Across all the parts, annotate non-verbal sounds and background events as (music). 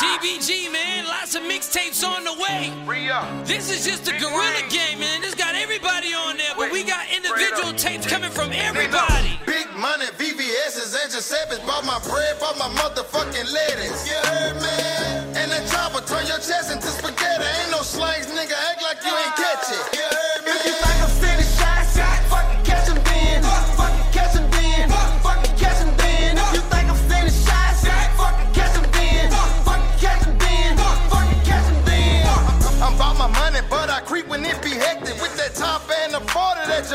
TBG, man, lots of mixtapes on the way. This is just a guerrilla game, man. This got everybody on there, but we got individual tapes coming from everybody. Big money, VVS's and Giuseppe's. Bought my bread, bought my motherfucking lettuce. You heard me? And that chopper turn your chest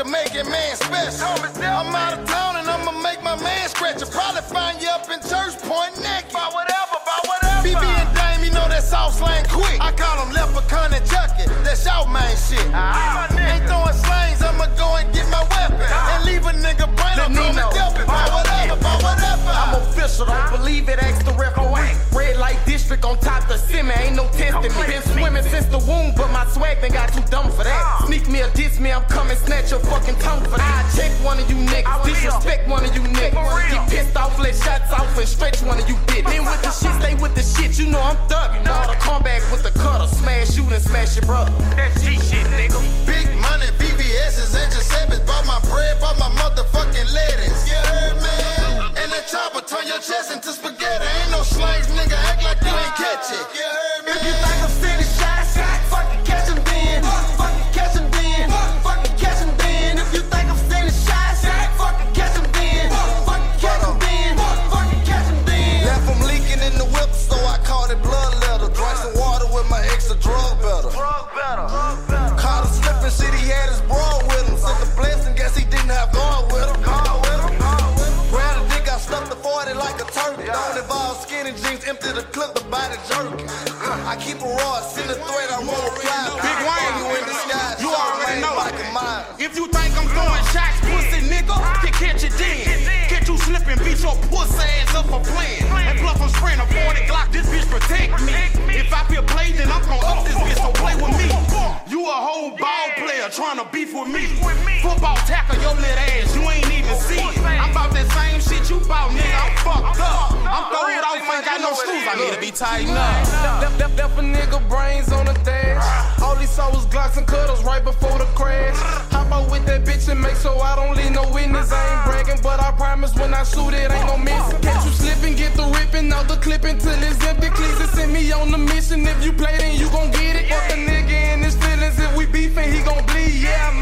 Jamaican man special. I'm out of town and I'ma make my man scratch. I'll probably find you up in church point naked. By whatever, by whatever. BB and Dame, you know that South slang quick. I call them Leprechaun and Chucky. That's y'all main shit. Ah, ah. Ain't throwing slangs, I'ma go and get my weapon. Ah. And leave a nigga brain up on the delpit. By whatever, by whatever. I'm official, don't believe it, ask the referee. Red light district on top the semi, ain't no testing me. Been swimming since the womb, but swag done got too dumb for that. Sneak me or diss me, I'm coming, snatch your fucking tongue for that. I check one of you niggas, disrespect one of you niggas. Get pissed off, let shots off and stretch one of you bitches. Then with the (laughs) shit, stay with the shit, you know I'm thuggin'. All the comeback with the cutter, smash you and smash your brother. That G shit, nigga. Big money, VVS's and Giuseppe's. Bought my bread, bought my motherfucking lettuce. You heard me? And the chopper turn your chest into spaghetti. Like a turkey. Don't involve skinny jeans, empty the clip, the body jerky. Uh, I keep a raw, send a threat, I won't reply. Big Wayne, you in disguise, you already know. Like a mine. If you think I'm throwing shots, pussy nigga, then catch it then. Catch you slipping, beat your pussy ass up for playing. And bluff I'm spraying a 40 Glock, this bitch protect me. If I feel played, then I'm gon' up this bitch, so play with me. You a whole ball player trying to beef with me. Football tackle your little ass, you ain't even see it. I'm about that same shit you bout, nigga. I'm fucked I need to be tightened up. Left, left, a nigga brains on the dash. All he saw was Glocks and cuddles right before the crash. Hop out with that bitch and make sure so I don't leave no witness. I ain't bragging, but I promise when I shoot it ain't no missing. Catch you slipping, get the ripping, out the clipping till it's empty. Cleese send me on the mission. If you play, then you gon' get it. Fuck the nigga and his feelings. If we beefing, he gon' bleed. Yeah, I'm